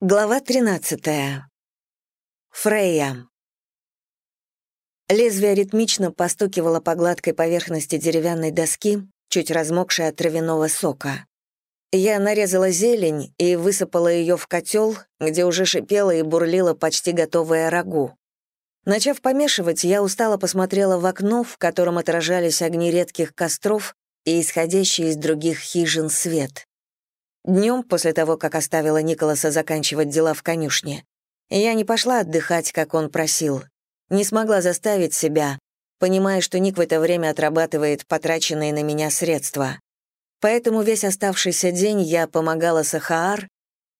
Глава 13. Фрейя. Лезвие ритмично постукивало по гладкой поверхности деревянной доски, чуть размокшей от травяного сока. Я нарезала зелень и высыпала ее в котел, где уже шипела и бурлила почти готовое рагу. Начав помешивать, я устало посмотрела в окно, в котором отражались огни редких костров и исходящий из других хижин свет. Днем, после того, как оставила Николаса заканчивать дела в конюшне, я не пошла отдыхать, как он просил. Не смогла заставить себя, понимая, что Ник в это время отрабатывает потраченные на меня средства. Поэтому весь оставшийся день я помогала Сахаар,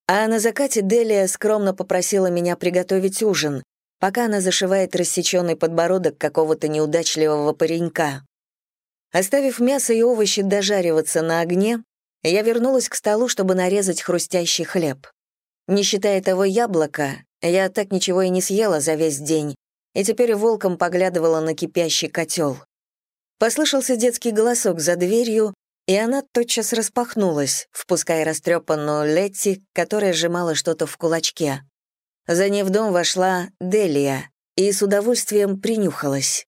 а на закате Делия скромно попросила меня приготовить ужин, пока она зашивает рассеченный подбородок какого-то неудачливого паренька. Оставив мясо и овощи дожариваться на огне, я вернулась к столу, чтобы нарезать хрустящий хлеб. Не считая того яблока, я так ничего и не съела за весь день, и теперь волком поглядывала на кипящий котел. Послышался детский голосок за дверью, и она тотчас распахнулась, впуская растрепанную Летти, которая сжимала что-то в кулачке. За ней в дом вошла Делия и с удовольствием принюхалась.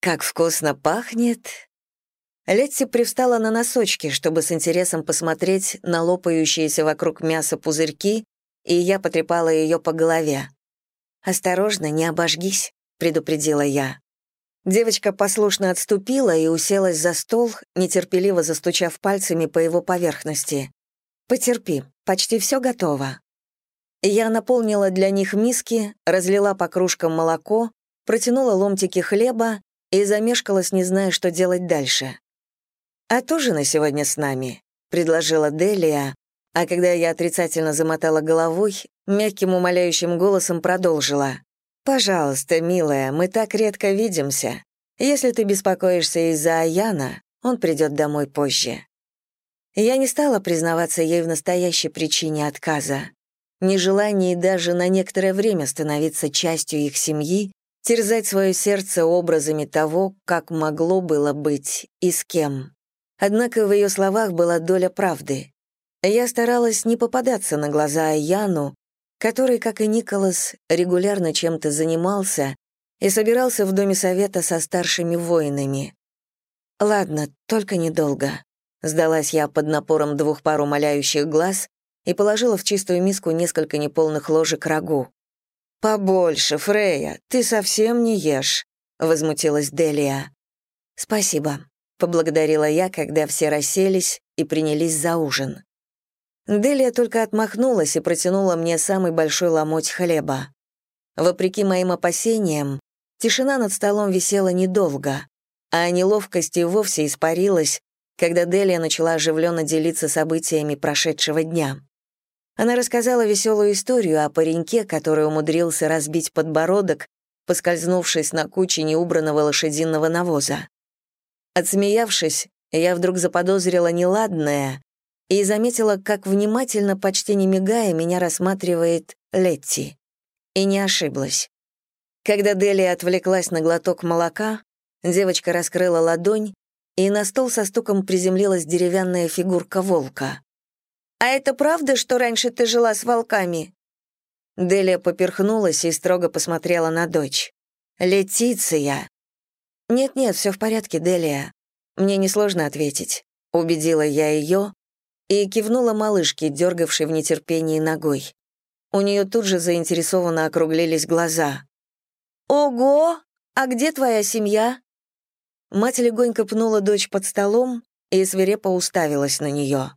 «Как вкусно пахнет!» Летти привстала на носочки, чтобы с интересом посмотреть на лопающиеся вокруг мяса пузырьки, и я потрепала ее по голове. «Осторожно, не обожгись», — предупредила я. Девочка послушно отступила и уселась за стол, нетерпеливо застучав пальцами по его поверхности. «Потерпи, почти все готово». Я наполнила для них миски, разлила по кружкам молоко, протянула ломтики хлеба и замешкалась, не зная, что делать дальше. «А тоже на сегодня с нами», — предложила Делия, а когда я отрицательно замотала головой, мягким умоляющим голосом продолжила. «Пожалуйста, милая, мы так редко видимся. Если ты беспокоишься из-за Аяна, он придет домой позже». Я не стала признаваться ей в настоящей причине отказа. Нежелание даже на некоторое время становиться частью их семьи, терзать свое сердце образами того, как могло было быть и с кем. Однако в ее словах была доля правды. Я старалась не попадаться на глаза Яну, который, как и Николас, регулярно чем-то занимался и собирался в доме совета со старшими воинами. «Ладно, только недолго», — сдалась я под напором двух пар умоляющих глаз и положила в чистую миску несколько неполных ложек рагу. «Побольше, Фрея, ты совсем не ешь», — возмутилась Делия. «Спасибо», поблагодарила я, когда все расселись и принялись за ужин. Делия только отмахнулась и протянула мне самый большой ломоть хлеба. Вопреки моим опасениям, тишина над столом висела недолго, а неловкость и вовсе испарилась, когда Делия начала оживленно делиться событиями прошедшего дня. Она рассказала веселую историю о пареньке, который умудрился разбить подбородок, поскользнувшись на куче неубранного лошадиного навоза. Отсмеявшись, я вдруг заподозрила неладное и заметила, как внимательно, почти не мигая, меня рассматривает Летти. И не ошиблась. Когда Делия отвлеклась на глоток молока, девочка раскрыла ладонь, и на стол со стуком приземлилась деревянная фигурка волка. «А это правда, что раньше ты жила с волками?» Делия поперхнулась и строго посмотрела на дочь. «Летиция!» «Нет-нет, все в порядке, Делия. Мне несложно ответить», — убедила я ее и кивнула малышке, дергавшей в нетерпении ногой. У нее тут же заинтересованно округлились глаза. «Ого! А где твоя семья?» Мать легонько пнула дочь под столом и свирепо уставилась на нее.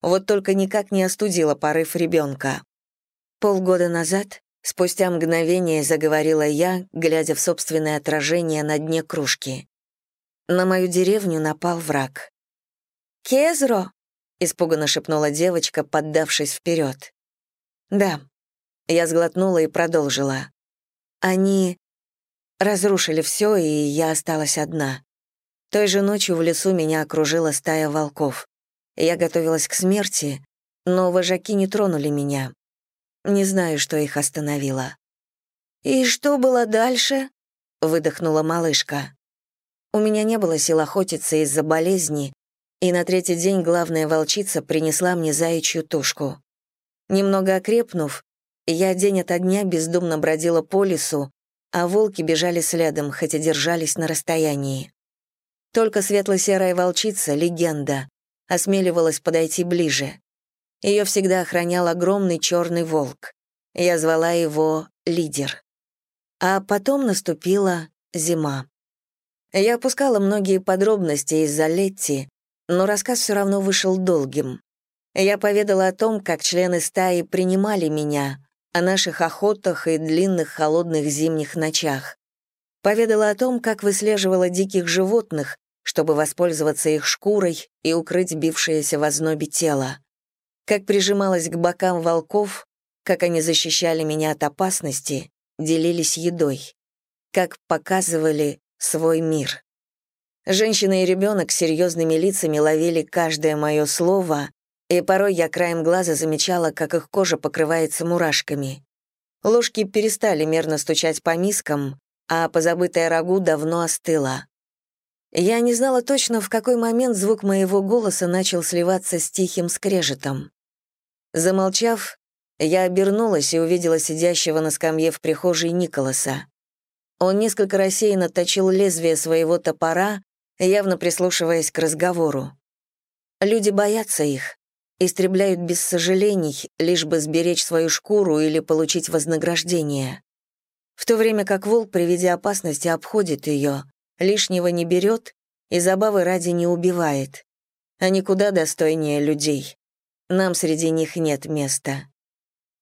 Вот только никак не остудила порыв ребенка. Полгода назад Спустя мгновение заговорила я, глядя в собственное отражение на дне кружки. На мою деревню напал враг. «Кезро!» — испуганно шепнула девочка, поддавшись вперед. «Да». Я сглотнула и продолжила. «Они разрушили все, и я осталась одна. Той же ночью в лесу меня окружила стая волков. Я готовилась к смерти, но вожаки не тронули меня. Не знаю, что их остановило. «И что было дальше?» — выдохнула малышка. У меня не было сил охотиться из-за болезни, и на третий день главная волчица принесла мне заячью тушку. Немного окрепнув, я день ото дня бездумно бродила по лесу, а волки бежали следом, хотя держались на расстоянии. Только светло-серая волчица, легенда, осмеливалась подойти ближе. Ее всегда охранял огромный черный волк. Я звала его «Лидер». А потом наступила зима. Я опускала многие подробности из-за Летти, но рассказ все равно вышел долгим. Я поведала о том, как члены стаи принимали меня, о наших охотах и длинных холодных зимних ночах. Поведала о том, как выслеживала диких животных, чтобы воспользоваться их шкурой и укрыть бившееся в ознобе тело. Как прижималась к бокам волков, как они защищали меня от опасности, делились едой. Как показывали свой мир. Женщина и ребенок с серьезными лицами ловили каждое мое слово, и порой я краем глаза замечала, как их кожа покрывается мурашками. Ложки перестали мерно стучать по мискам, а позабытая рагу давно остыла. Я не знала точно, в какой момент звук моего голоса начал сливаться с тихим скрежетом. Замолчав, я обернулась и увидела сидящего на скамье в прихожей Николаса. Он несколько рассеянно точил лезвие своего топора, явно прислушиваясь к разговору. Люди боятся их, истребляют без сожалений, лишь бы сберечь свою шкуру или получить вознаграждение. В то время как волк при виде опасности обходит ее, лишнего не берет и забавы ради не убивает. Они куда достойнее людей. Нам среди них нет места.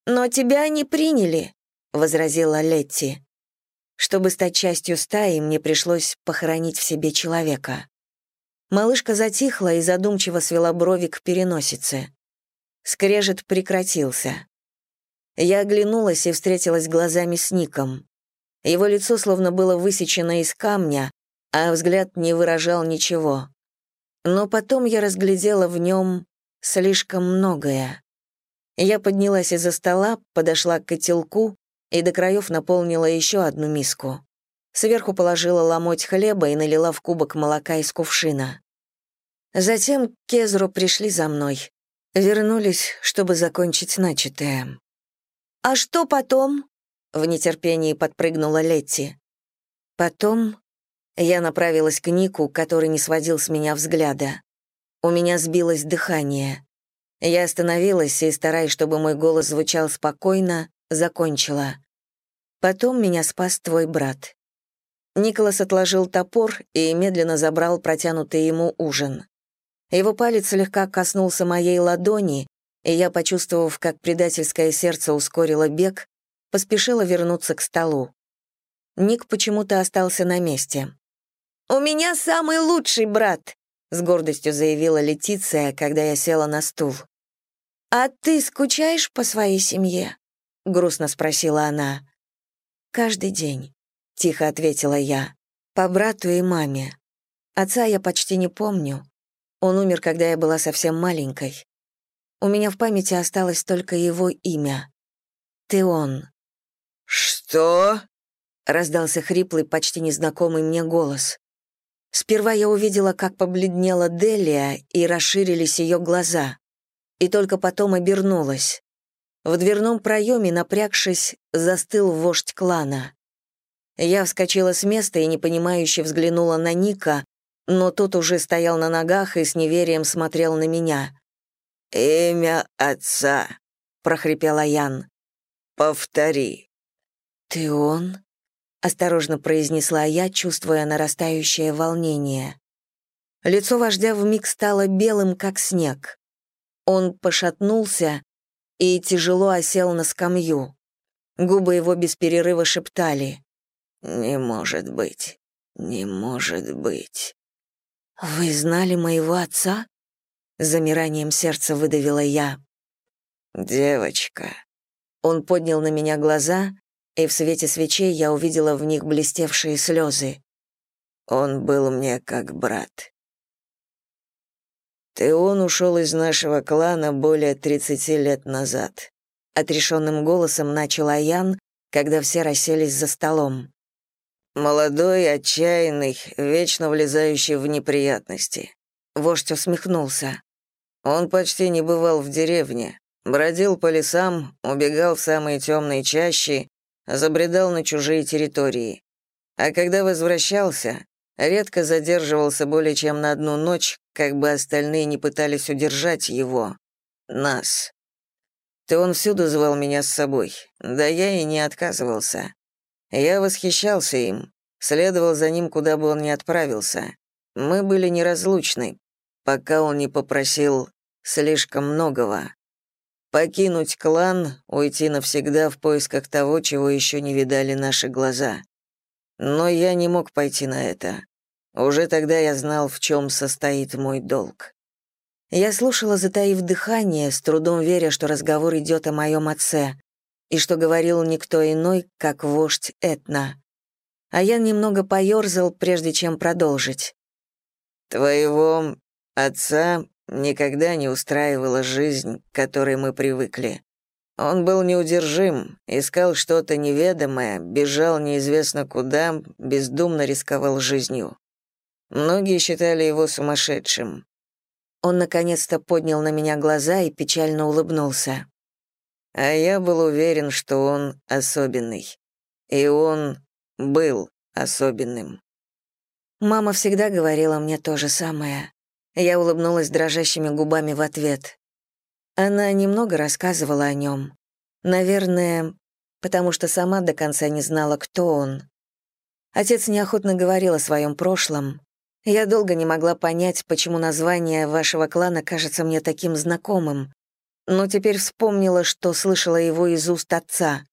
«Но тебя не приняли», — возразила Летти. Чтобы стать частью стаи, мне пришлось похоронить в себе человека. Малышка затихла и задумчиво свела брови к переносице. Скрежет прекратился. Я оглянулась и встретилась глазами с Ником. Его лицо словно было высечено из камня, а взгляд не выражал ничего. Но потом я разглядела в нем слишком многое. Я поднялась из-за стола, подошла к котелку и до краев наполнила еще одну миску. Сверху положила ломоть хлеба и налила в кубок молока из кувшина. Затем к Кезру пришли за мной. Вернулись, чтобы закончить начатое. «А что потом?» — в нетерпении подпрыгнула Летти. Потом я направилась к Нику, который не сводил с меня взгляда. У меня сбилось дыхание. Я остановилась и, стараясь, чтобы мой голос звучал спокойно, закончила. Потом меня спас твой брат. Николас отложил топор и медленно забрал протянутый ему ужин. Его палец слегка коснулся моей ладони, и я, почувствовав, как предательское сердце ускорило бег, поспешила вернуться к столу. Ник почему-то остался на месте. «У меня самый лучший брат», — с гордостью заявила Летиция, когда я села на стул. «А ты скучаешь по своей семье?» — грустно спросила она. «Каждый день», — тихо ответила я, — «по брату и маме. Отца я почти не помню, он умер, когда я была совсем маленькой. У меня в памяти осталось только его имя. Ты он. «Что?» — раздался хриплый, почти незнакомый мне голос. Сперва я увидела, как побледнела Делия, и расширились ее глаза. И только потом обернулась. В дверном проеме, напрягшись, застыл вождь клана. Я вскочила с места и непонимающе взглянула на Ника, но тот уже стоял на ногах и с неверием смотрел на меня. «Имя отца», — прохрипела Ян. «Повтори». «Ты он?» — осторожно произнесла я, чувствуя нарастающее волнение. Лицо вождя вмиг стало белым, как снег. Он пошатнулся и тяжело осел на скамью. Губы его без перерыва шептали. «Не может быть, не может быть». «Вы знали моего отца?» Замиранием сердца выдавила я. «Девочка». Он поднял на меня глаза, и в свете свечей я увидела в них блестевшие слезы. Он был мне как брат. Ты он ушел из нашего клана более 30 лет назад. Отрешенным голосом начал Аян, когда все расселись за столом. Молодой, отчаянный, вечно влезающий в неприятности. Вождь усмехнулся. Он почти не бывал в деревне, Бродил по лесам, убегал в самые темные чащи, забредал на чужие территории. А когда возвращался, редко задерживался более чем на одну ночь, как бы остальные не пытались удержать его. Нас. Ты он всюду звал меня с собой, да я и не отказывался. Я восхищался им, следовал за ним, куда бы он ни отправился. Мы были неразлучны, пока он не попросил слишком многого. Покинуть клан, уйти навсегда в поисках того, чего еще не видали наши глаза. Но я не мог пойти на это. Уже тогда я знал, в чем состоит мой долг. Я слушала, затаив дыхание, с трудом веря, что разговор идет о моем отце, и что говорил никто иной, как вождь Этна. А я немного поёрзал, прежде чем продолжить. «Твоего отца никогда не устраивала жизнь, к которой мы привыкли. Он был неудержим, искал что-то неведомое, бежал неизвестно куда, бездумно рисковал жизнью. Многие считали его сумасшедшим. Он наконец-то поднял на меня глаза и печально улыбнулся. А я был уверен, что он особенный. И он был особенным. Мама всегда говорила мне то же самое. Я улыбнулась дрожащими губами в ответ. Она немного рассказывала о нем. Наверное, потому что сама до конца не знала, кто он. Отец неохотно говорил о своем прошлом. Я долго не могла понять, почему название вашего клана кажется мне таким знакомым. Но теперь вспомнила, что слышала его из уст отца.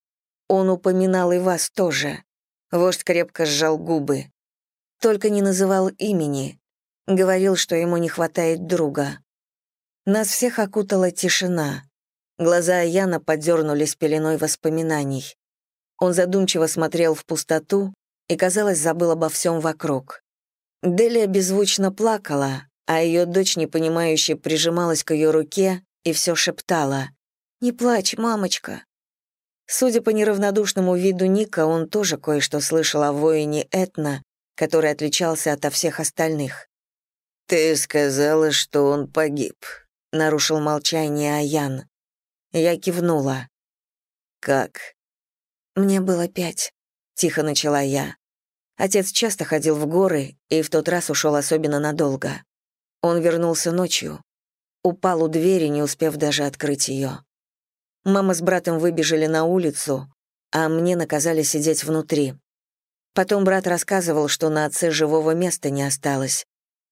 Он упоминал и вас тоже. Вождь крепко сжал губы. Только не называл имени. Говорил, что ему не хватает друга. Нас всех окутала тишина. Глаза Яна подернулись пеленой воспоминаний. Он задумчиво смотрел в пустоту и, казалось, забыл обо всем вокруг. Делия беззвучно плакала, а ее дочь, непонимающе, прижималась к ее руке и все шептала. «Не плачь, мамочка». Судя по неравнодушному виду Ника, он тоже кое-что слышал о воине Этна, который отличался ото всех остальных. «Ты сказала, что он погиб», — нарушил молчание Аян. Я кивнула. «Как?» «Мне было пять», — тихо начала я. Отец часто ходил в горы и в тот раз ушел особенно надолго. Он вернулся ночью. Упал у двери, не успев даже открыть ее. Мама с братом выбежали на улицу, а мне наказали сидеть внутри. Потом брат рассказывал, что на отце живого места не осталось,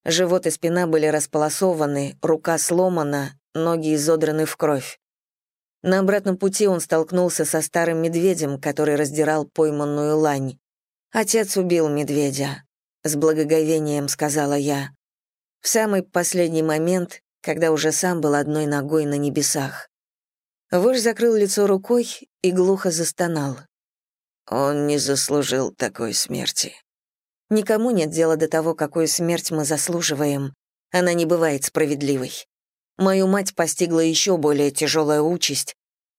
Живот и спина были располосованы, рука сломана, ноги изодраны в кровь. На обратном пути он столкнулся со старым медведем, который раздирал пойманную лань. «Отец убил медведя», — с благоговением сказала я. В самый последний момент, когда уже сам был одной ногой на небесах. Вождь закрыл лицо рукой и глухо застонал. «Он не заслужил такой смерти», Никому нет дела до того, какую смерть мы заслуживаем. Она не бывает справедливой. Мою мать постигла еще более тяжелая участь,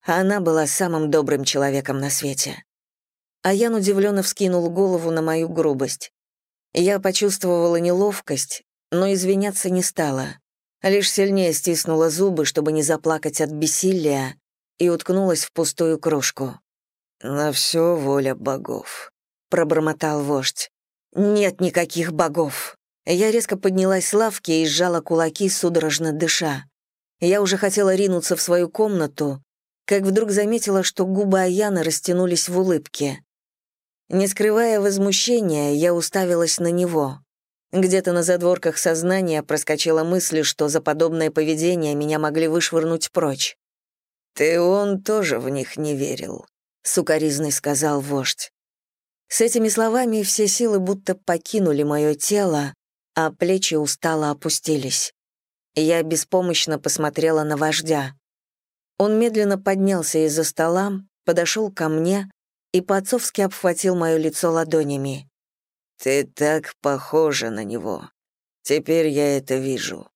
а она была самым добрым человеком на свете. А Ян удивленно вскинул голову на мою грубость. Я почувствовала неловкость, но извиняться не стала. Лишь сильнее стиснула зубы, чтобы не заплакать от бессилия, и уткнулась в пустую кружку. «На все воля богов», — пробормотал вождь. Нет никаких богов. Я резко поднялась с лавки и сжала кулаки, судорожно дыша. Я уже хотела ринуться в свою комнату, как вдруг заметила, что губы Аяна растянулись в улыбке. Не скрывая возмущения, я уставилась на него. Где-то на задворках сознания проскочила мысль, что за подобное поведение меня могли вышвырнуть прочь. «Ты он тоже в них не верил», — сукоризный сказал вождь. С этими словами все силы будто покинули мое тело, а плечи устало опустились. Я беспомощно посмотрела на вождя. Он медленно поднялся из-за стола, подошел ко мне и по-отцовски обхватил мое лицо ладонями. «Ты так похожа на него. Теперь я это вижу.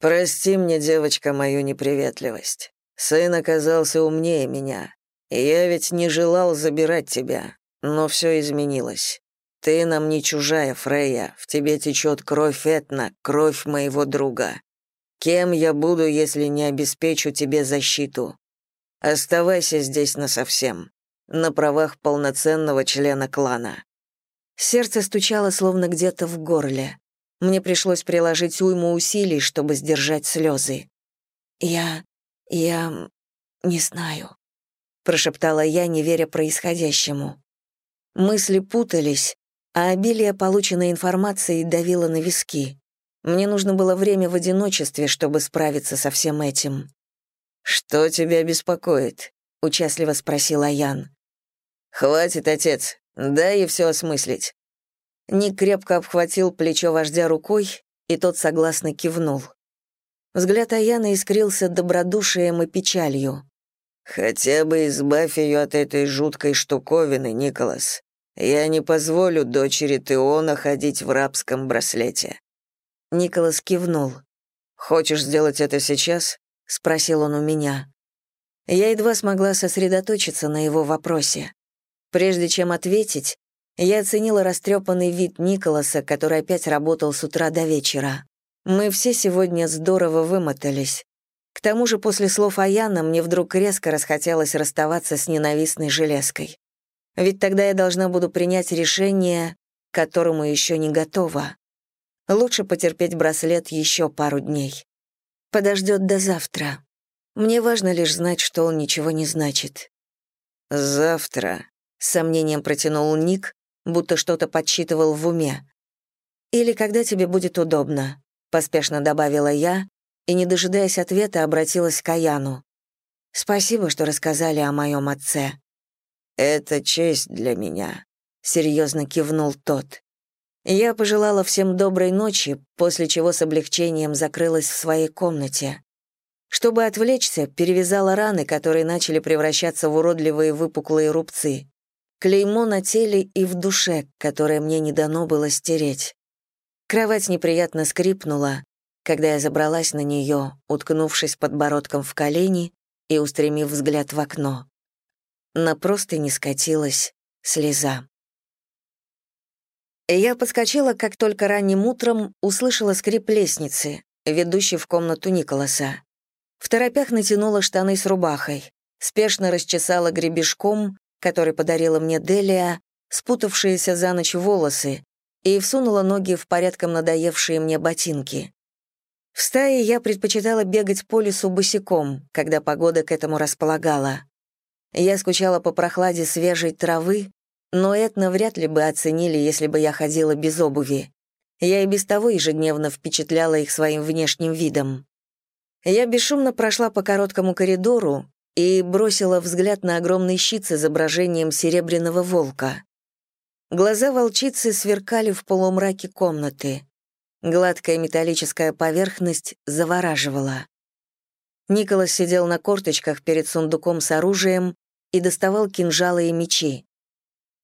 Прости мне, девочка, мою неприветливость. Сын оказался умнее меня, и я ведь не желал забирать тебя. Но все изменилось. Ты нам не чужая, Фрея, в тебе течет кровь Этна, кровь моего друга. Кем я буду, если не обеспечу тебе защиту? Оставайся здесь насовсем, на правах полноценного члена клана». Сердце стучало словно где-то в горле. Мне пришлось приложить уйму усилий, чтобы сдержать слезы. «Я... я... не знаю», — прошептала я, не веря происходящему. Мысли путались, а обилие полученной информации давило на виски. Мне нужно было время в одиночестве, чтобы справиться со всем этим. «Что тебя беспокоит?» — участливо спросил Аян. «Хватит, отец, дай ей все осмыслить». Ник крепко обхватил плечо вождя рукой, и тот согласно кивнул. Взгляд Аяна искрился добродушием и печалью. «Хотя бы избавь ее от этой жуткой штуковины, Николас. Я не позволю дочери Теона ходить в рабском браслете». Николас кивнул. «Хочешь сделать это сейчас?» — спросил он у меня. Я едва смогла сосредоточиться на его вопросе. Прежде чем ответить, я оценила растрепанный вид Николаса, который опять работал с утра до вечера. Мы все сегодня здорово вымотались. К тому же после слов Аяна мне вдруг резко расхотелось расставаться с ненавистной железкой. Ведь тогда я должна буду принять решение, к которому еще не готова. Лучше потерпеть браслет еще пару дней. Подождет до завтра. Мне важно лишь знать, что он ничего не значит. «Завтра», — с сомнением протянул Ник, будто что-то подсчитывал в уме. «Или когда тебе будет удобно», — поспешно добавила я, и, не дожидаясь ответа, обратилась к Аяну. «Спасибо, что рассказали о моем отце». «Это честь для меня», — серьезно кивнул тот. Я пожелала всем доброй ночи, после чего с облегчением закрылась в своей комнате. Чтобы отвлечься, перевязала раны, которые начали превращаться в уродливые выпуклые рубцы. Клеймо на теле и в душе, которое мне не дано было стереть. Кровать неприятно скрипнула, когда я забралась на нее, уткнувшись подбородком в колени и устремив взгляд в окно. На простыни скатилась слеза. Я подскочила, как только ранним утром услышала скрип лестницы, ведущей в комнату Николаса. В торопях натянула штаны с рубахой, спешно расчесала гребешком, который подарила мне Делия, спутавшиеся за ночь волосы, и всунула ноги в порядком надоевшие мне ботинки. В стае я предпочитала бегать по лесу босиком, когда погода к этому располагала. Я скучала по прохладе свежей травы, но Этна вряд ли бы оценили, если бы я ходила без обуви. Я и без того ежедневно впечатляла их своим внешним видом. Я бесшумно прошла по короткому коридору и бросила взгляд на огромный щит с изображением серебряного волка. Глаза волчицы сверкали в полумраке комнаты. Гладкая металлическая поверхность завораживала. Николас сидел на корточках перед сундуком с оружием и доставал кинжалы и мечи.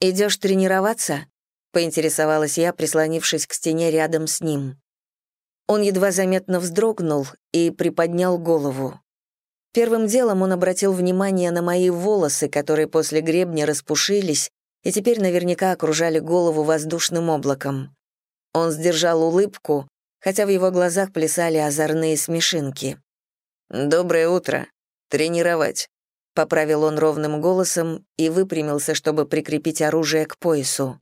«Идешь тренироваться?» — поинтересовалась я, прислонившись к стене рядом с ним. Он едва заметно вздрогнул и приподнял голову. Первым делом он обратил внимание на мои волосы, которые после гребня распушились и теперь наверняка окружали голову воздушным облаком. Он сдержал улыбку, хотя в его глазах плясали озорные смешинки. «Доброе утро. Тренировать», — поправил он ровным голосом и выпрямился, чтобы прикрепить оружие к поясу.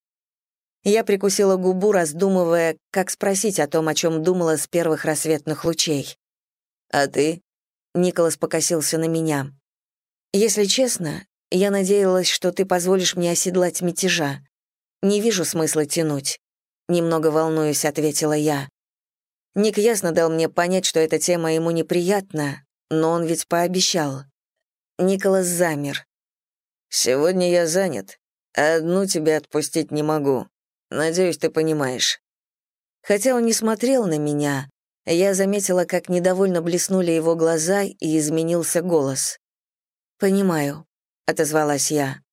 Я прикусила губу, раздумывая, как спросить о том, о чем думала с первых рассветных лучей. «А ты?» Николас покосился на меня. «Если честно, я надеялась, что ты позволишь мне оседлать мятежа. Не вижу смысла тянуть. Немного волнуюсь, ответила я. Ник ясно дал мне понять, что эта тема ему неприятна, но он ведь пообещал. Николас замер. «Сегодня я занят. Одну тебя отпустить не могу. Надеюсь, ты понимаешь». Хотя он не смотрел на меня, я заметила, как недовольно блеснули его глаза и изменился голос. «Понимаю», — отозвалась я.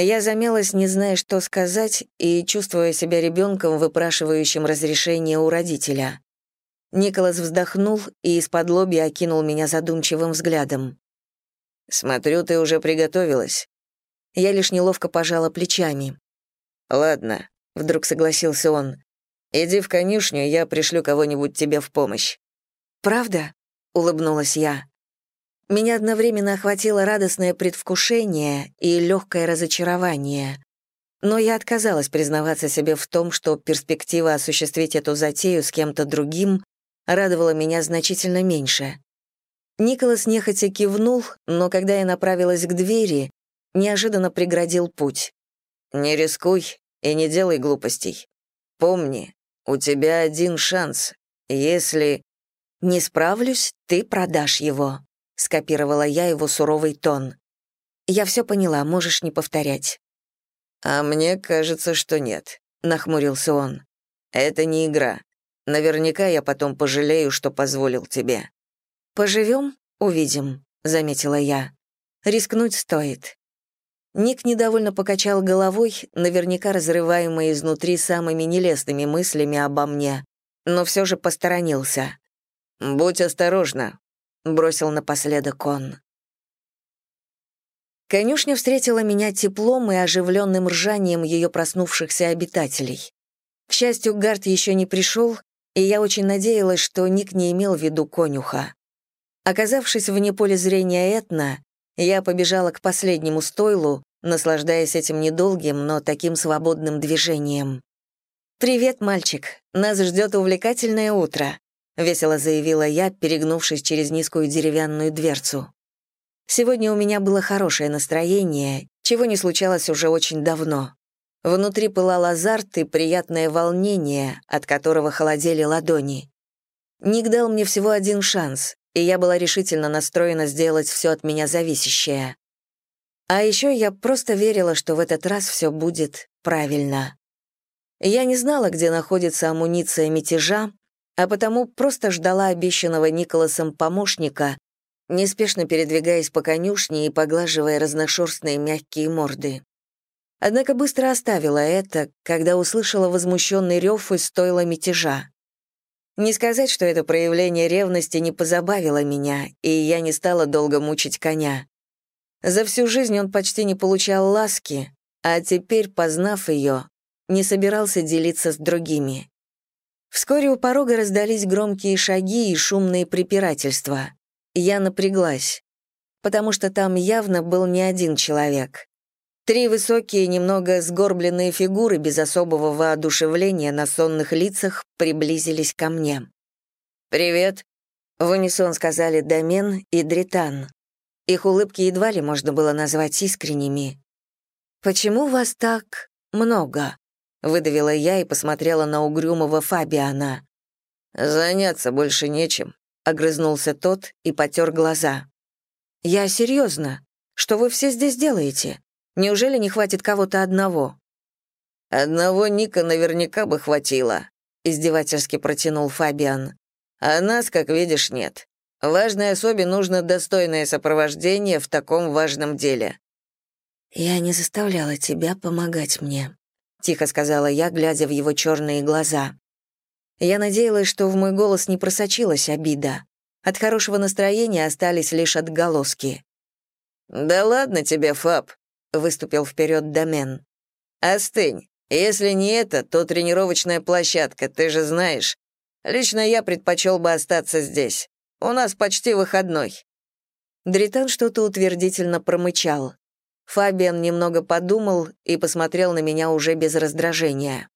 Я замялась, не зная, что сказать, и чувствуя себя ребенком, выпрашивающим разрешение у родителя. Николас вздохнул и из-под лобья окинул меня задумчивым взглядом. «Смотрю, ты уже приготовилась». Я лишь неловко пожала плечами. «Ладно», — вдруг согласился он. «Иди в конюшню, я пришлю кого-нибудь тебе в помощь». «Правда?» — улыбнулась я. Меня одновременно охватило радостное предвкушение и легкое разочарование. Но я отказалась признаваться себе в том, что перспектива осуществить эту затею с кем-то другим радовала меня значительно меньше. Николас нехотя кивнул, но когда я направилась к двери, неожиданно преградил путь. «Не рискуй и не делай глупостей. Помни, у тебя один шанс. Если...» «Не справлюсь, ты продашь его», — скопировала я его суровый тон. «Я все поняла, можешь не повторять». «А мне кажется, что нет», — нахмурился он. «Это не игра. Наверняка я потом пожалею, что позволил тебе». «Поживем, увидим», — заметила я. «Рискнуть стоит». Ник недовольно покачал головой, наверняка разрываемый изнутри самыми нелестными мыслями обо мне, но все же посторонился. «Будь осторожна», — бросил напоследок он. Конюшня встретила меня теплом и оживленным ржанием ее проснувшихся обитателей. К счастью, Гард еще не пришел, и я очень надеялась, что Ник не имел в виду конюха. Оказавшись вне поля зрения Этна, я побежала к последнему стойлу, наслаждаясь этим недолгим, но таким свободным движением. «Привет, мальчик. Нас ждет увлекательное утро», — весело заявила я, перегнувшись через низкую деревянную дверцу. Сегодня у меня было хорошее настроение, чего не случалось уже очень давно. Внутри пылал азарт и приятное волнение, от которого холодели ладони. Ник дал мне всего один шанс, и я была решительно настроена сделать все от меня зависящее. А еще я просто верила, что в этот раз все будет правильно. Я не знала, где находится амуниция мятежа, а потому просто ждала обещанного Николасом помощника, неспешно передвигаясь по конюшне и поглаживая разношерстные мягкие морды. Однако быстро оставила это, когда услышала возмущенный рев из стойла мятежа. Не сказать, что это проявление ревности не позабавило меня, и я не стала долго мучить коня. За всю жизнь он почти не получал ласки, а теперь, познав ее, не собирался делиться с другими. Вскоре у порога раздались громкие шаги и шумные препирательства. Я напряглась, потому что там явно был не один человек. Три высокие, немного сгорбленные фигуры без особого воодушевления на сонных лицах приблизились ко мне. «Привет», — в унисон сказали Домен и Дритан. Их улыбки едва ли можно было назвать искренними. «Почему вас так много?» — выдавила я и посмотрела на угрюмого Фабиана. «Заняться больше нечем», огрызнулся тот и потер глаза. «Я серьезно. Что вы все здесь делаете? Неужели не хватит кого-то одного?» «Одного Ника наверняка бы хватило», — издевательски протянул Фабиан. «А нас, как видишь, нет. Важной особе нужно достойное сопровождение в таком важном деле». «Я не заставляла тебя помогать мне», — тихо сказала я, глядя в его черные глаза. Я надеялась, что в мой голос не просочилась обида. От хорошего настроения остались лишь отголоски. «Да ладно тебе, Фаб», — выступил вперед Домен. «Остынь. Если не это, то тренировочная площадка, ты же знаешь. Лично я предпочел бы остаться здесь. У нас почти выходной». Дритан что-то утвердительно промычал. Фабиан немного подумал и посмотрел на меня уже без раздражения.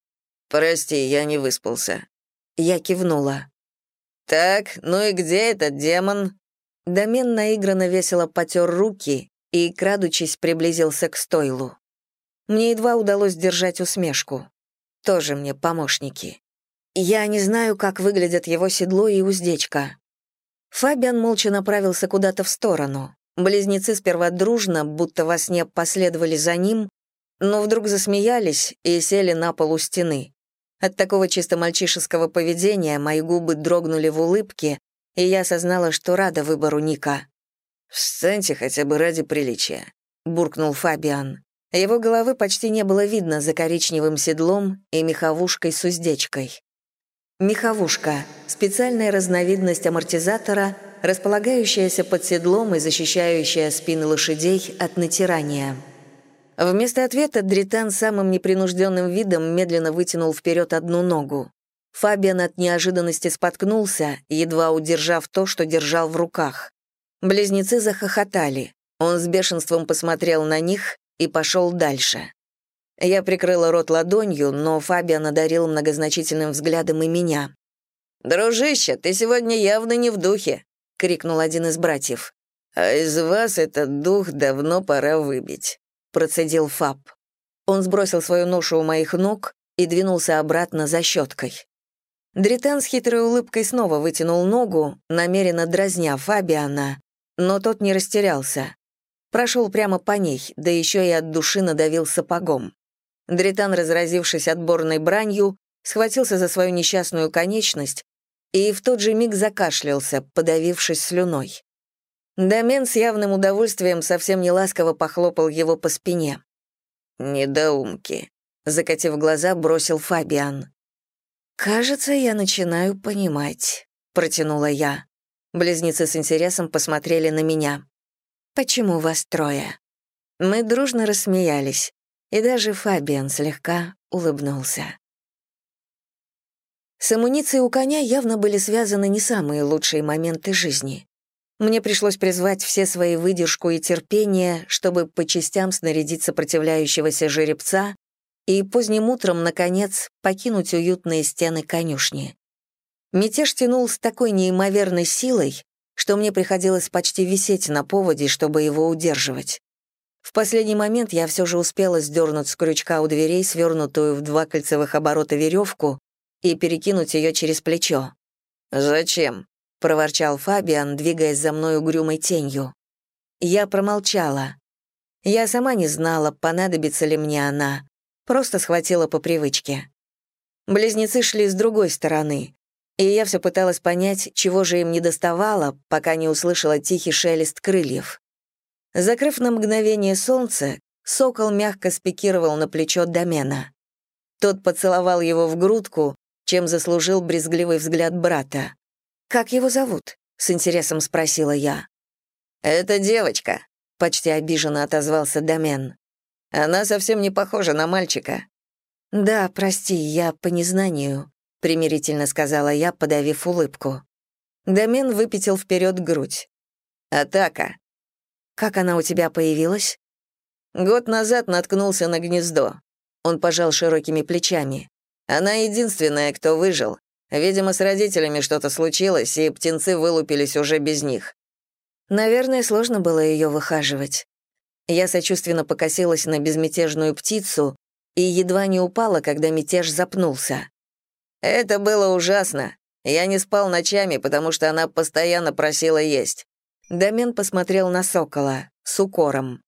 «Прости, я не выспался. Я кивнула. «Так, ну и где этот демон?» Домен наигранно весело потер руки и, крадучись, приблизился к стойлу. Мне едва удалось держать усмешку. Тоже мне помощники. Я не знаю, как выглядят его седло и уздечка. Фабиан молча направился куда-то в сторону. Близнецы сперва дружно, будто во сне последовали за ним, но вдруг засмеялись и сели на пол у стены. От такого чисто мальчишеского поведения мои губы дрогнули в улыбке, и я осознала, что рада выбору Ника. «Встаньте хотя бы ради приличия», — буркнул Фабиан. Его головы почти не было видно за коричневым седлом и меховушкой с уздечкой. Меховушка — специальная разновидность амортизатора, располагающаяся под седлом и защищающая спины лошадей от натирания. Вместо ответа Дритан самым непринужденным видом медленно вытянул вперед одну ногу. Фабиан от неожиданности споткнулся, едва удержав то, что держал в руках. Близнецы захохотали. Он с бешенством посмотрел на них и пошел дальше. Я прикрыла рот ладонью, но Фабиан одарил многозначительным взглядом и меня. «Дружище, ты сегодня явно не в духе», — крикнул один из братьев. «А из вас этот дух давно пора выбить», — процедил Фаб. Он сбросил свою ношу у моих ног и двинулся обратно за щеткой. Дритан с хитрой улыбкой снова вытянул ногу, намеренно дразня Фабиана, но тот не растерялся. Прошел прямо по ней, да еще и от души надавил сапогом. Дритан, разразившись отборной бранью, схватился за свою несчастную конечность и в тот же миг закашлялся, подавившись слюной. Домен с явным удовольствием совсем неласково похлопал его по спине. «Недоумки», — закатив глаза, бросил Фабиан. «Кажется, я начинаю понимать», — протянула я. Близнецы с интересом посмотрели на меня. «Почему вас трое?» Мы дружно рассмеялись, и даже Фабиан слегка улыбнулся. С амуницией у коня явно были связаны не самые лучшие моменты жизни. Мне пришлось призвать все свои выдержку и терпение, чтобы по частям снарядить сопротивляющегося жеребца и поздним утром, наконец, покинуть уютные стены конюшни. Мятеж тянул с такой неимоверной силой, что мне приходилось почти висеть на поводе, чтобы его удерживать. В последний момент я все же успела сдернуть с крючка у дверей свернутую в два кольцевых оборота веревку и перекинуть ее через плечо. «Зачем?» — проворчал Фабиан, двигаясь за мной угрюмой тенью. Я промолчала. Я сама не знала, понадобится ли мне она, просто схватила по привычке. Близнецы шли с другой стороны, и я все пыталась понять, чего же им не доставало, пока не услышала тихий шелест крыльев. Закрыв на мгновение солнце, сокол мягко спикировал на плечо домена. Тот поцеловал его в грудку, чем заслужил брезгливый взгляд брата. «Как его зовут?» — с интересом спросила я. «Это девочка», — почти обиженно отозвался Домен. «Она совсем не похожа на мальчика». «Да, прости, я по незнанию», примирительно сказала я, подавив улыбку. Домен выпятил вперед грудь. «Атака». «Как она у тебя появилась?» «Год назад наткнулся на гнездо». Он пожал широкими плечами. «Она единственная, кто выжил. Видимо, с родителями что-то случилось, и птенцы вылупились уже без них». Наверное, сложно было ее выхаживать. Я сочувственно покосилась на безмятежную птицу и едва не упала, когда мятеж запнулся. Это было ужасно. Я не спал ночами, потому что она постоянно просила есть. Домен посмотрел на сокола с укором.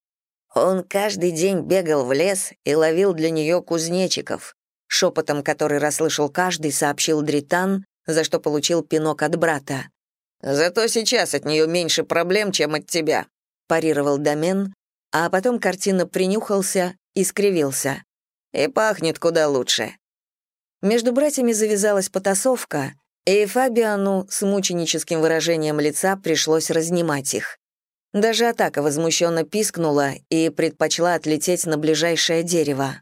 Он каждый день бегал в лес и ловил для нее кузнечиков. Шепотом, который расслышал каждый, сообщил Дритан, за что получил пинок от брата. «Зато сейчас от нее меньше проблем, чем от тебя», — парировал Домен, а потом картина принюхался и скривился. «И пахнет куда лучше. Между братьями завязалась потасовка, и Фабиану с мученическим выражением лица пришлось разнимать их. Даже атака возмущенно пискнула и предпочла отлететь на ближайшее дерево.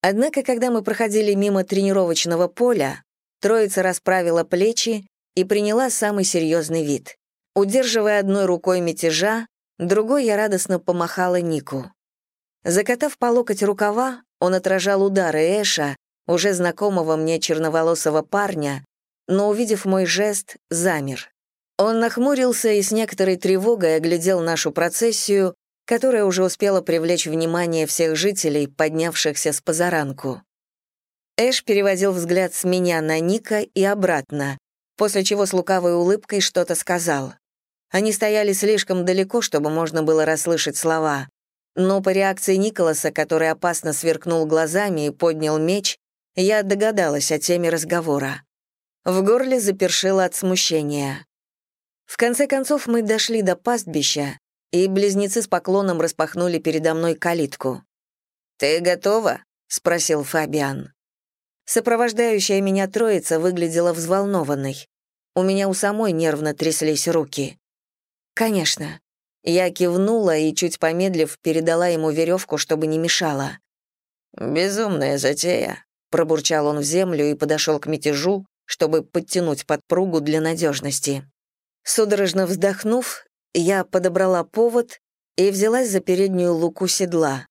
Однако, когда мы проходили мимо тренировочного поля, троица расправила плечи и приняла самый серьезный вид. Удерживая одной рукой мятежа, другой я радостно помахала Нику. Закатав по локоть рукава, он отражал удары Эша, уже знакомого мне черноволосого парня, но, увидев мой жест, замер. Он нахмурился и с некоторой тревогой оглядел нашу процессию, которая уже успела привлечь внимание всех жителей, поднявшихся с позаранку. Эш переводил взгляд с меня на Ника и обратно, после чего с лукавой улыбкой что-то сказал. Они стояли слишком далеко, чтобы можно было расслышать слова. Но по реакции Николаса, который опасно сверкнул глазами и поднял меч, я догадалась о теме разговора. В горле запершило от смущения. В конце концов мы дошли до пастбища, и близнецы с поклоном распахнули передо мной калитку. «Ты готова?» — спросил Фабиан. Сопровождающая меня троица выглядела взволнованной. У меня у самой нервно тряслись руки. «Конечно». Я кивнула и, чуть помедлив, передала ему веревку, чтобы не мешала. «Безумная затея», Пробурчал он в землю и подошел к мятежу, чтобы подтянуть подпругу для надежности. Судорожно вздохнув, Я подобрала повод и взялась за переднюю луку седла.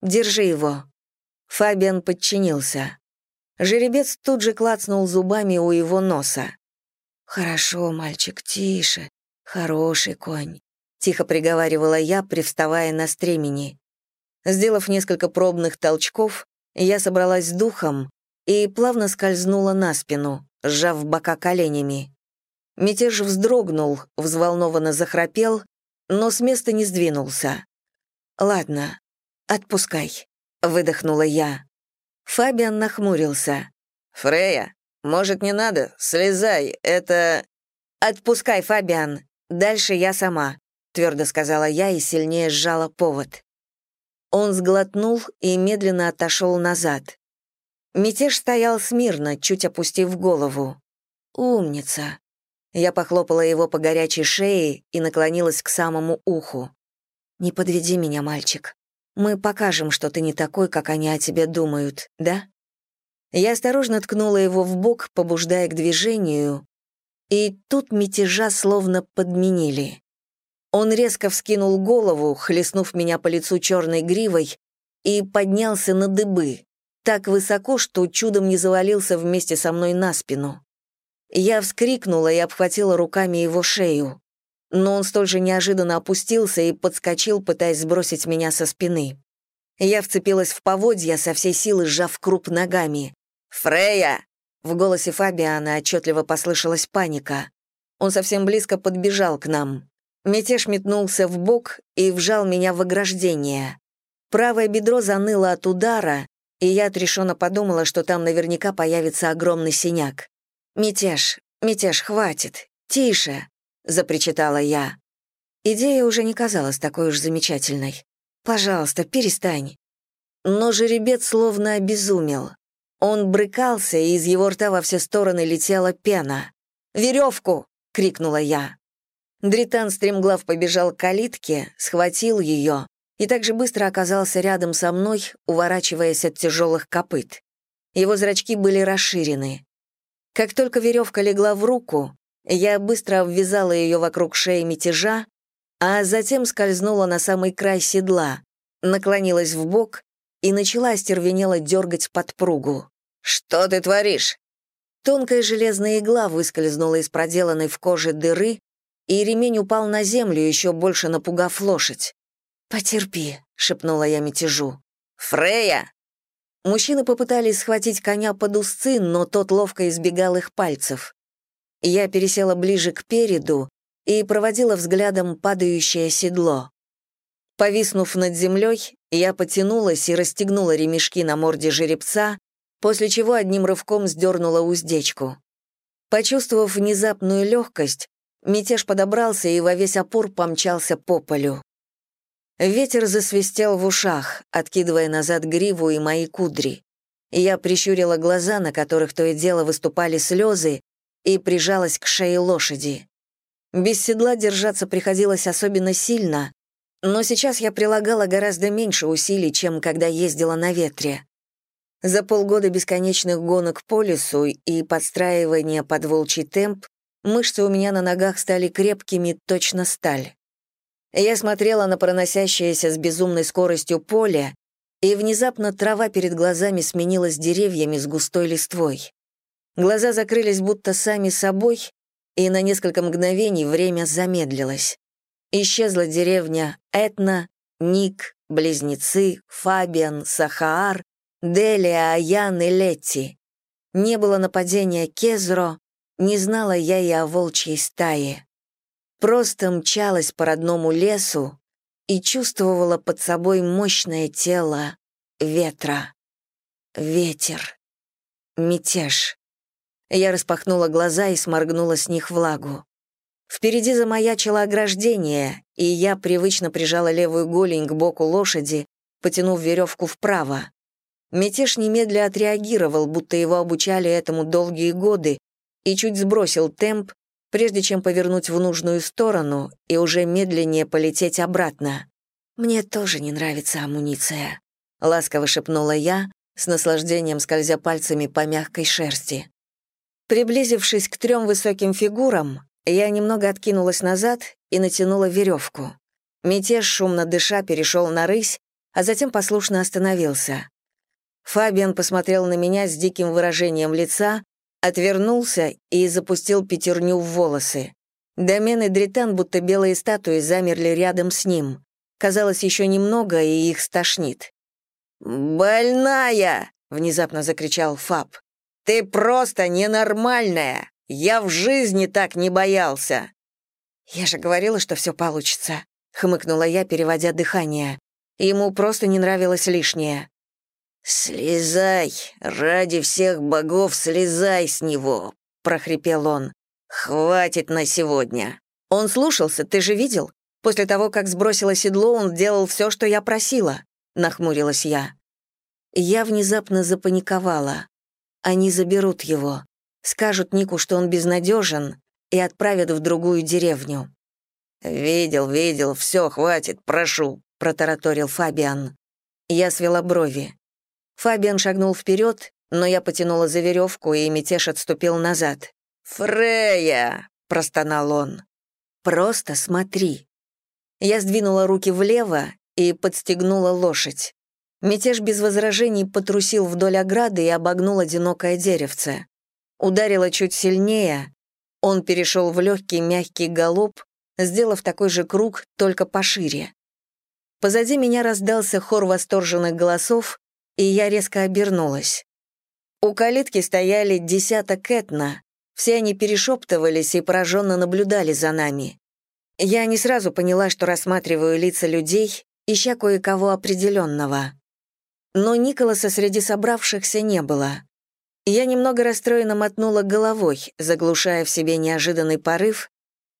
«Держи его». Фабиан подчинился. Жеребец тут же клацнул зубами у его носа. «Хорошо, мальчик, тише. Хороший конь», — тихо приговаривала я, привставая на стремени. Сделав несколько пробных толчков, я собралась с духом и плавно скользнула на спину, сжав бока коленями. Мятеж вздрогнул, взволнованно захрапел, но с места не сдвинулся. «Ладно, отпускай», — выдохнула я. Фабиан нахмурился. «Фрея, может, не надо? Слезай, это...» «Отпускай, Фабиан, дальше я сама», — твердо сказала я и сильнее сжала повод. Он сглотнул и медленно отошел назад. Мятеж стоял смирно, чуть опустив голову. «Умница!» Я похлопала его по горячей шее и наклонилась к самому уху. «Не подведи меня, мальчик. Мы покажем, что ты не такой, как они о тебе думают, да?» Я осторожно ткнула его в бок, побуждая к движению, и тут мятежа словно подменили. Он резко вскинул голову, хлестнув меня по лицу черной гривой, и поднялся на дыбы, так высоко, что чудом не завалился вместе со мной на спину. Я вскрикнула и обхватила руками его шею, но он столь же неожиданно опустился и подскочил, пытаясь сбросить меня со спины. Я вцепилась в поводья, со всей силы сжав круп ногами. «Фрея!» В голосе Фабиана отчетливо послышалась паника. Он совсем близко подбежал к нам. Мятеж метнулся в бок и вжал меня в ограждение. Правое бедро заныло от удара, и я отрешенно подумала, что там наверняка появится огромный синяк. «Мятеж, мятеж, хватит, тише!» — запричитала я. Идея уже не казалась такой уж замечательной. «Пожалуйста, перестань». Но жеребец словно обезумел. Он брыкался, и из его рта во все стороны летела пена. «Веревку!» — крикнула я. Дритан стремглав побежал к калитке, схватил ее и также быстро оказался рядом со мной, уворачиваясь от тяжелых копыт. Его зрачки были расширены. Как только веревка легла в руку, я быстро обвязала ее вокруг шеи мятежа, а затем скользнула на самый край седла, наклонилась в бок и начала остервенело дергать подпругу. «Что ты творишь?» Тонкая железная игла выскользнула из проделанной в коже дыры и ремень упал на землю, еще больше напугав лошадь. «Потерпи», — шепнула я мятежу. «Фрея!» Мужчины попытались схватить коня под узцы, но тот ловко избегал их пальцев. Я пересела ближе к переду и проводила взглядом падающее седло. Повиснув над землей, я потянулась и расстегнула ремешки на морде жеребца, после чего одним рывком сдернула уздечку. Почувствовав внезапную легкость, Мятеж подобрался и во весь опор помчался по полю. Ветер засвистел в ушах, откидывая назад гриву и мои кудри. Я прищурила глаза, на которых то и дело выступали слезы, и прижалась к шее лошади. Без седла держаться приходилось особенно сильно, но сейчас я прилагала гораздо меньше усилий, чем когда ездила на ветре. За полгода бесконечных гонок по лесу и подстраивания под волчий темп Мышцы у меня на ногах стали крепкими, точно сталь. Я смотрела на проносящееся с безумной скоростью поле, и внезапно трава перед глазами сменилась деревьями с густой листвой. Глаза закрылись будто сами собой, и на несколько мгновений время замедлилось. Исчезла деревня Этна, Ник, Близнецы, Фабиан, Сахаар, Делия, Аян и Летти. Не было нападения Кезро, не знала я и о волчьей стае. Просто мчалась по родному лесу и чувствовала под собой мощное тело ветра. Ветер. Мятеж. Я распахнула глаза и сморгнула с них влагу. Впереди замаячило ограждение, и я привычно прижала левую голень к боку лошади, потянув веревку вправо. Мятеж немедля отреагировал, будто его обучали этому долгие годы, и чуть сбросил темп, прежде чем повернуть в нужную сторону и уже медленнее полететь обратно. «Мне тоже не нравится амуниция», — ласково шепнула я, с наслаждением скользя пальцами по мягкой шерсти. Приблизившись к трем высоким фигурам, я немного откинулась назад и натянула веревку. Мятеж, шумно дыша, перешел на рысь, а затем послушно остановился. Фабиан посмотрел на меня с диким выражением лица, отвернулся и запустил пятерню в волосы. Домен и Дритан, будто белые статуи, замерли рядом с ним. Казалось, еще немного, и их стошнит. «Больная!» — внезапно закричал Фаб. «Ты просто ненормальная! Я в жизни так не боялся!» «Я же говорила, что все получится», — хмыкнула я, переводя дыхание. Ему просто не нравилось лишнее. «Слезай, ради всех богов слезай с него», — прохрипел он. «Хватит на сегодня». Он слушался, ты же видел? После того, как сбросила седло, он делал все, что я просила», — нахмурилась я. Я внезапно запаниковала. Они заберут его, скажут Нику, что он безнадежен, и отправят в другую деревню. «Видел, видел, все, хватит, прошу», — протараторил Фабиан. Я свела брови. Фабиан шагнул вперед, но я потянула за веревку, и мятеж отступил назад. «Фрея!» — простонал он. «Просто смотри». Я сдвинула руки влево и подстегнула лошадь. Мятеж без возражений потрусил вдоль ограды и обогнул одинокое деревце. Ударило чуть сильнее, он перешел в легкий мягкий галоп, сделав такой же круг, только пошире. Позади меня раздался хор восторженных голосов, и я резко обернулась. У калитки стояли десяток этна, все они перешептывались и пораженно наблюдали за нами. Я не сразу поняла, что рассматриваю лица людей, ища кое-кого определенного. Но Николаса среди собравшихся не было. Я немного расстроенно мотнула головой, заглушая в себе неожиданный порыв,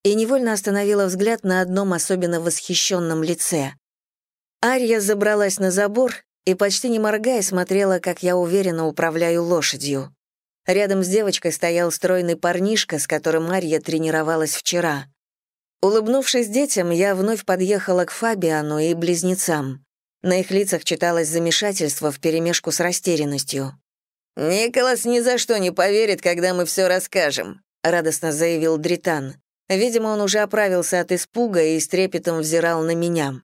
и невольно остановила взгляд на одном особенно восхищенном лице. Ария забралась на забор и, почти не моргая, смотрела, как я уверенно управляю лошадью. Рядом с девочкой стоял стройный парнишка, с которым Марья тренировалась вчера. Улыбнувшись детям, я вновь подъехала к Фабиану и близнецам. На их лицах читалось замешательство вперемешку с растерянностью. «Николас ни за что не поверит, когда мы все расскажем», — радостно заявил Дритан. Видимо, он уже оправился от испуга и с трепетом взирал на меня.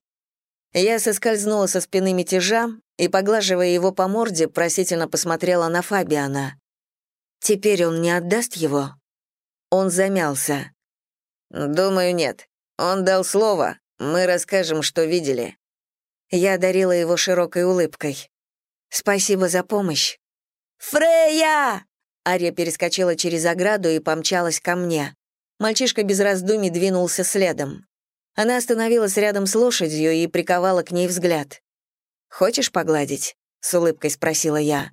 Я соскользнула со спины мятежа и, поглаживая его по морде, просительно посмотрела на Фабиана. «Теперь он не отдаст его?» Он замялся. «Думаю, нет. Он дал слово. Мы расскажем, что видели». Я одарила его широкой улыбкой. «Спасибо за помощь». «Фрея!» Ария перескочила через ограду и помчалась ко мне. Мальчишка без раздумий двинулся следом. Она остановилась рядом с лошадью и приковала к ней взгляд. «Хочешь погладить?» — с улыбкой спросила я.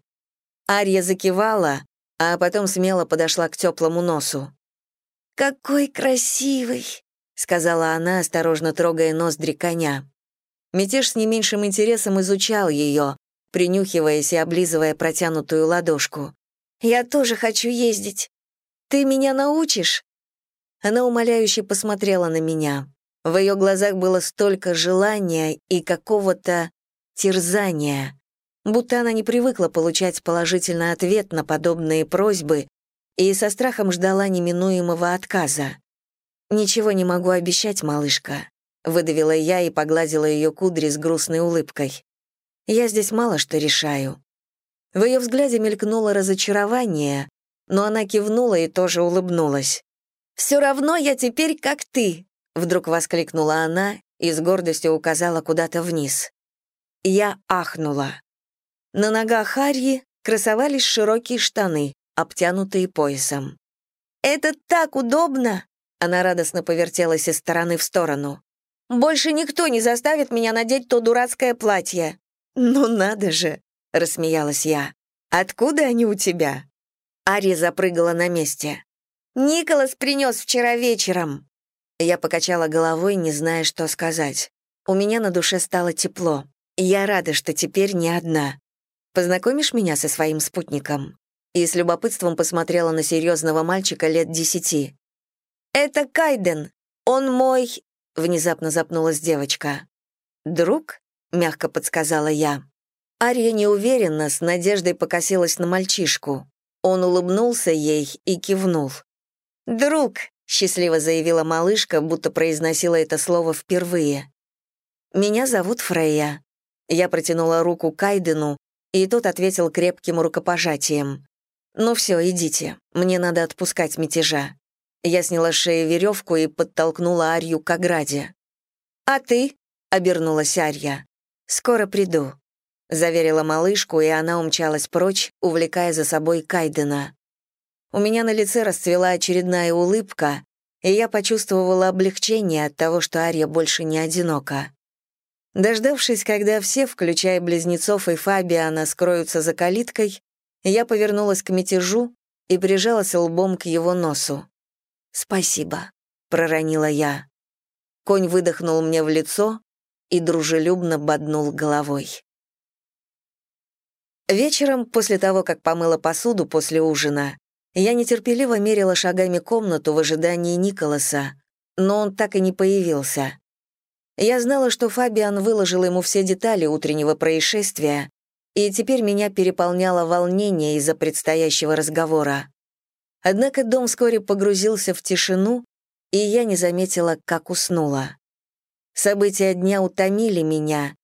Ария закивала, а потом смело подошла к теплому носу. «Какой красивый!» — сказала она, осторожно трогая ноздри коня. Мятеж с не меньшим интересом изучал ее, принюхиваясь и облизывая протянутую ладошку. «Я тоже хочу ездить. Ты меня научишь?» Она умоляюще посмотрела на меня. В ее глазах было столько желания и какого-то терзания, будто она не привыкла получать положительный ответ на подобные просьбы и со страхом ждала неминуемого отказа. «Ничего не могу обещать, малышка», — выдавила я и погладила ее кудри с грустной улыбкой. «Я здесь мало что решаю». В ее взгляде мелькнуло разочарование, но она кивнула и тоже улыбнулась. «Все равно я теперь как ты», — вдруг воскликнула она и с гордостью указала куда-то вниз. Я ахнула. На ногах Харри красовались широкие штаны, обтянутые поясом. «Это так удобно!» Она радостно повертелась из стороны в сторону. «Больше никто не заставит меня надеть то дурацкое платье». «Ну надо же!» — рассмеялась я. «Откуда они у тебя?» Ари запрыгала на месте. «Николас принес вчера вечером». Я покачала головой, не зная, что сказать. У меня на душе стало тепло. Я рада, что теперь не одна. Познакомишь меня со своим спутником?» И с любопытством посмотрела на серьезного мальчика лет десяти. «Это Кайден. Он мой...» — внезапно запнулась девочка. «Друг?» — мягко подсказала я. Ария неуверенно, с надеждой покосилась на мальчишку. Он улыбнулся ей и кивнул. «Друг», — счастливо заявила малышка, будто произносила это слово впервые. «Меня зовут Фрейя». Я протянула руку Кайдену, и тот ответил крепким рукопожатием. «Ну все, идите, мне надо отпускать мятежа». Я сняла с шеи веревку и подтолкнула Арью к ограде. «А ты?» — обернулась Арья. «Скоро приду», — заверила малышку, и она умчалась прочь, увлекая за собой Кайдена. У меня на лице расцвела очередная улыбка, и я почувствовала облегчение от того, что Ария больше не одинока. Дождавшись, когда все, включая близнецов и Фабиана, скроются за калиткой, я повернулась к мятежу и прижалась лбом к его носу. «Спасибо», — проронила я. Конь выдохнул мне в лицо и дружелюбно боднул головой. Вечером, после того, как помыла посуду после ужина, я нетерпеливо мерила шагами комнату в ожидании Николаса, но он так и не появился. Я знала, что Фабиан выложил ему все детали утреннего происшествия, и теперь меня переполняло волнение из-за предстоящего разговора. Однако дом вскоре погрузился в тишину, и я не заметила, как уснула. События дня утомили меня,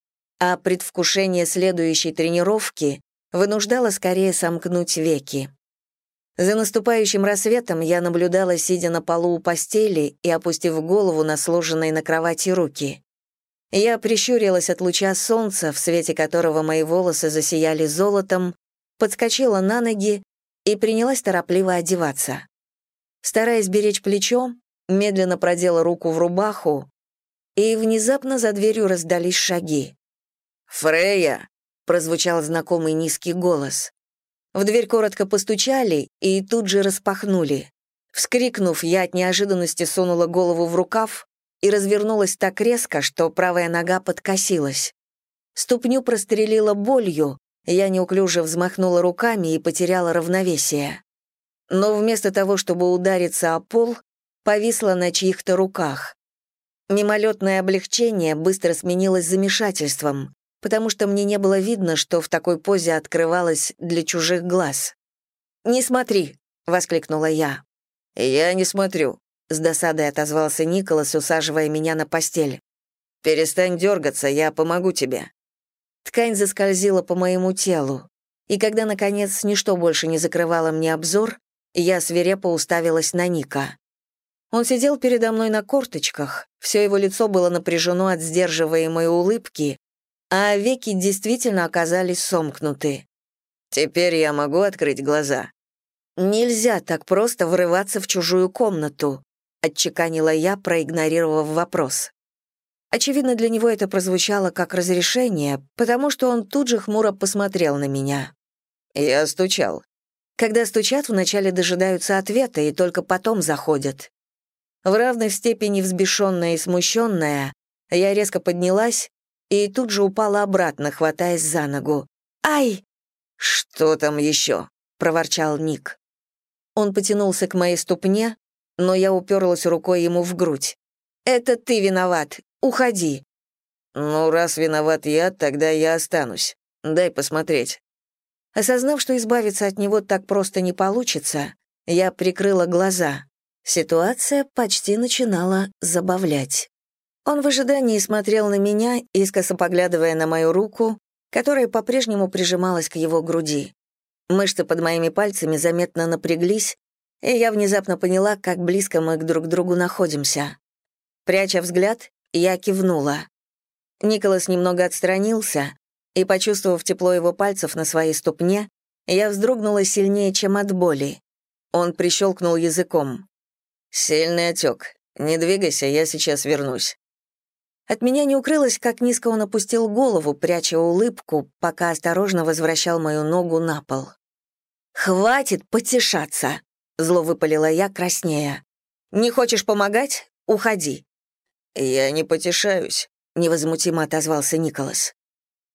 а предвкушение следующей тренировки вынуждало скорее сомкнуть веки. За наступающим рассветом я наблюдала, сидя на полу у постели и опустив голову на сложенные на кровати руки. Я прищурилась от луча солнца, в свете которого мои волосы засияли золотом, подскочила на ноги и принялась торопливо одеваться. Стараясь беречь плечо, медленно продела руку в рубаху, и внезапно за дверью раздались шаги. «Фрея!» — прозвучал знакомый низкий голос. В дверь коротко постучали и тут же распахнули. Вскрикнув, я от неожиданности сунула голову в рукав и развернулась так резко, что правая нога подкосилась. Ступню прострелила болью, я неуклюже взмахнула руками и потеряла равновесие. Но вместо того, чтобы удариться о пол, повисла на чьих-то руках. Мимолетное облегчение быстро сменилось замешательством потому что мне не было видно, что в такой позе открывалось для чужих глаз. «Не смотри!» — воскликнула я. «Я не смотрю», — с досадой отозвался Николас, усаживая меня на постель. «Перестань дергаться, я помогу тебе». Ткань заскользила по моему телу, и когда, наконец, ничто больше не закрывало мне обзор, я свирепо уставилась на Ника. Он сидел передо мной на корточках, все его лицо было напряжено от сдерживаемой улыбки, а веки действительно оказались сомкнуты. «Теперь я могу открыть глаза?» «Нельзя так просто врываться в чужую комнату», — отчеканила я, проигнорировав вопрос. Очевидно, для него это прозвучало как разрешение, потому что он тут же хмуро посмотрел на меня. «Я стучал». Когда стучат, вначале дожидаются ответа и только потом заходят. В равной степени взбешенная и смущенная, я резко поднялась и тут же упала обратно, хватаясь за ногу. «Ай!» «Что там еще?» — проворчал Ник. Он потянулся к моей ступне, но я уперлась рукой ему в грудь. «Это ты виноват. Уходи». «Ну, раз виноват я, тогда я останусь. Дай посмотреть». Осознав, что избавиться от него так просто не получится, я прикрыла глаза. Ситуация почти начинала забавлять. Он в ожидании смотрел на меня, искоса поглядывая на мою руку, которая по-прежнему прижималась к его груди. Мышцы под моими пальцами заметно напряглись, и я внезапно поняла, как близко мы к друг другу находимся. Пряча взгляд, я кивнула. Николас немного отстранился, и, почувствовав тепло его пальцев на своей ступне, я вздрогнула сильнее, чем от боли. Он прищелкнул языком. «Сильный отек. Не двигайся, я сейчас вернусь». От меня не укрылось, как низко он опустил голову, пряча улыбку, пока осторожно возвращал мою ногу на пол. «Хватит потешаться!» — зло выпалила я, краснея. «Не хочешь помогать? Уходи!» «Я не потешаюсь», — невозмутимо отозвался Николас.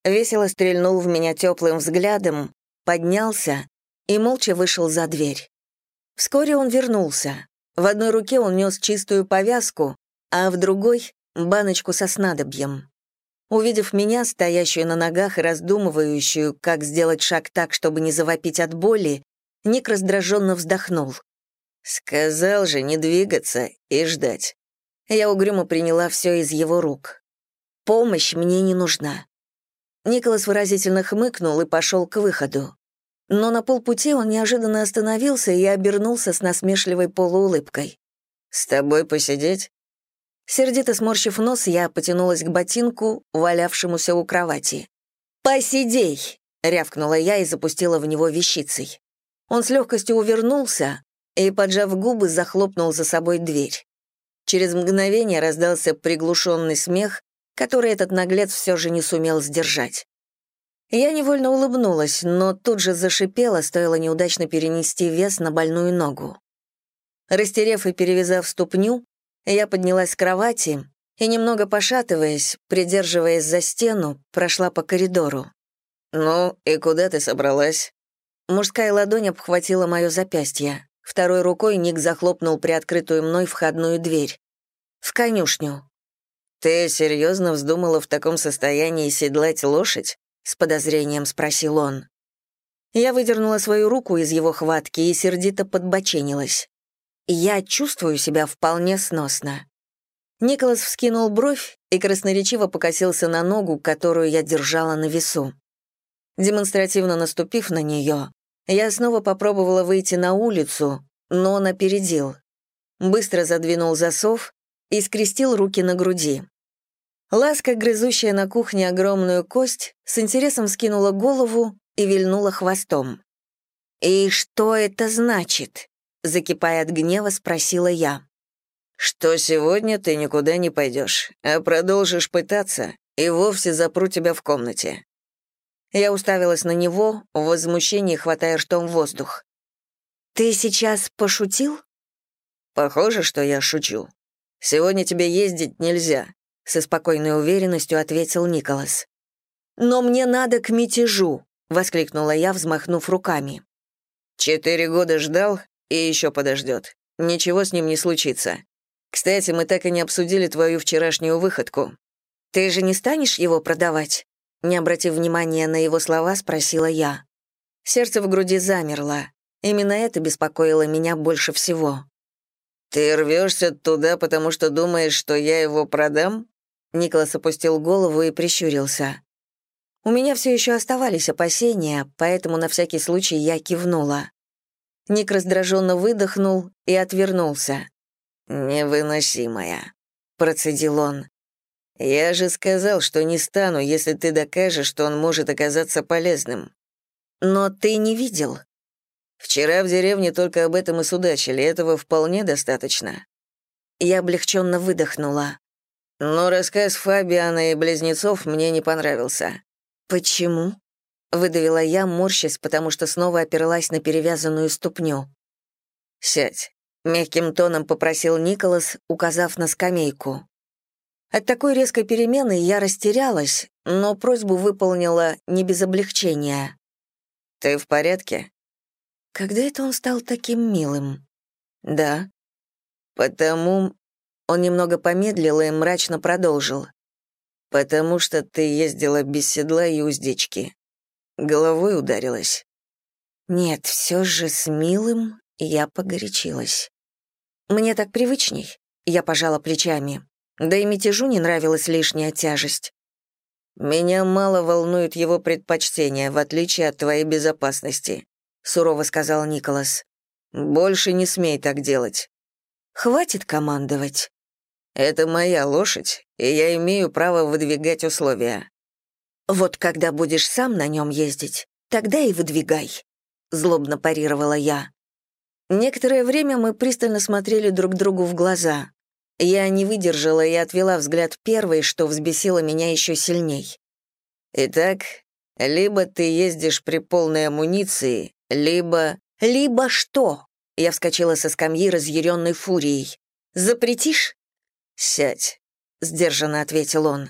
Весело стрельнул в меня теплым взглядом, поднялся и молча вышел за дверь. Вскоре он вернулся. В одной руке он нес чистую повязку, а в другой баночку со снадобьем. Увидев меня, стоящую на ногах и раздумывающую, как сделать шаг так, чтобы не завопить от боли, Ник раздраженно вздохнул. «Сказал же не двигаться и ждать». Я угрюмо приняла все из его рук. «Помощь мне не нужна». Николас выразительно хмыкнул и пошел к выходу. Но на полпути он неожиданно остановился и обернулся с насмешливой полуулыбкой. «С тобой посидеть?» Сердито сморщив нос, я потянулась к ботинку, валявшемуся у кровати. «Посидей!» — рявкнула я и запустила в него вещицей. Он с легкостью увернулся и, поджав губы, захлопнул за собой дверь. Через мгновение раздался приглушенный смех, который этот наглец все же не сумел сдержать. Я невольно улыбнулась, но тут же зашипела, стоило неудачно перенести вес на больную ногу. Растерев и перевязав ступню, я поднялась с кровати и, немного пошатываясь, придерживаясь за стену, прошла по коридору. «Ну, и куда ты собралась?» Мужская ладонь обхватила мое запястье. Второй рукой Ник захлопнул приоткрытую мной входную дверь. «В конюшню». «Ты серьезно вздумала в таком состоянии седлать лошадь?» с подозрением спросил он. Я выдернула свою руку из его хватки и сердито подбоченилась. Я чувствую себя вполне сносно. Николас вскинул бровь и красноречиво покосился на ногу, которую я держала на весу. Демонстративно наступив на нее, я снова попробовала выйти на улицу, но он опередил. Быстро задвинул засов и скрестил руки на груди. Ласка, грызущая на кухне огромную кость, с интересом скинула голову и вильнула хвостом. «И что это значит?» — закипая от гнева, спросила я. «Что сегодня ты никуда не пойдешь, а продолжишь пытаться, и вовсе запру тебя в комнате». Я уставилась на него, в возмущении хватая ртом воздух. «Ты сейчас пошутил?» «Похоже, что я шучу. Сегодня тебе ездить нельзя со спокойной уверенностью ответил Николас. «Но мне надо к мятежу», — воскликнула я, взмахнув руками. «Четыре года ждал и еще подождет. Ничего с ним не случится. Кстати, мы так и не обсудили твою вчерашнюю выходку». «Ты же не станешь его продавать?» Не обратив внимания на его слова, спросила я. Сердце в груди замерло. Именно это беспокоило меня больше всего. «Ты рвешься туда, потому что думаешь, что я его продам?» Николас опустил голову и прищурился. У меня все еще оставались опасения, поэтому на всякий случай я кивнула. Ник раздраженно выдохнул и отвернулся. «Невыносимая», — процедил он. «Я же сказал, что не стану, если ты докажешь, что он может оказаться полезным». «Но ты не видел». «Вчера в деревне только об этом и судачили, этого вполне достаточно». Я облегченно выдохнула. Но рассказ Фабиана и близнецов мне не понравился. «Почему?» — выдавила я, морщась, потому что снова оперлась на перевязанную ступню. «Сядь», — мягким тоном попросил Николас, указав на скамейку. От такой резкой перемены я растерялась, но просьбу выполнила не без облегчения. «Ты в порядке?» Когда это он стал таким милым? «Да». «Потому он немного помедлил и мрачно продолжил. «Потому что ты ездила без седла и уздечки. Головой ударилась». Нет, все же с милым я погорячилась. Мне так привычней, я пожала плечами. Да и мятежу не нравилась лишняя тяжесть. «Меня мало волнует его предпочтения, в отличие от твоей безопасности», — сурово сказал Николас. «Больше не смей так делать». «Хватит командовать», это моя лошадь, и я имею право выдвигать условия». «Вот когда будешь сам на нем ездить, тогда и выдвигай», — злобно парировала я. Некоторое время мы пристально смотрели друг другу в глаза. Я не выдержала и отвела взгляд первой, что взбесило меня еще сильней. «Итак, либо ты ездишь при полной амуниции, либо...» «Либо что?» Я вскочила со скамьи разъяренной фурией. «Запретишь? «Сядь», — сдержанно ответил он.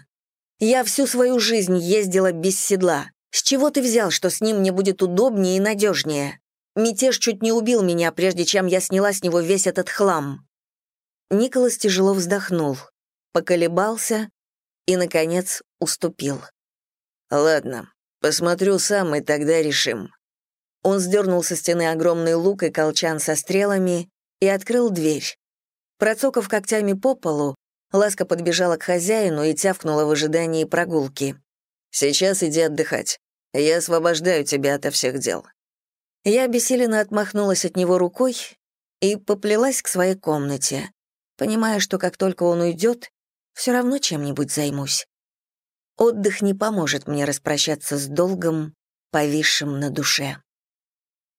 «Я всю свою жизнь ездила без седла. С чего ты взял, что с ним мне будет удобнее и надежнее? Мятеж чуть не убил меня, прежде чем я сняла с него весь этот хлам». Николас тяжело вздохнул, поколебался и, наконец, уступил. «Ладно, посмотрю сам, и тогда решим». Он сдернул со стены огромный лук и колчан со стрелами и открыл дверь. Процокав когтями по полу, Ласка подбежала к хозяину и тявкнула в ожидании прогулки. «Сейчас иди отдыхать. Я освобождаю тебя ото всех дел». Я обессиленно отмахнулась от него рукой и поплелась к своей комнате, понимая, что как только он уйдет, все равно чем-нибудь займусь. Отдых не поможет мне распрощаться с долгом, повисшим на душе.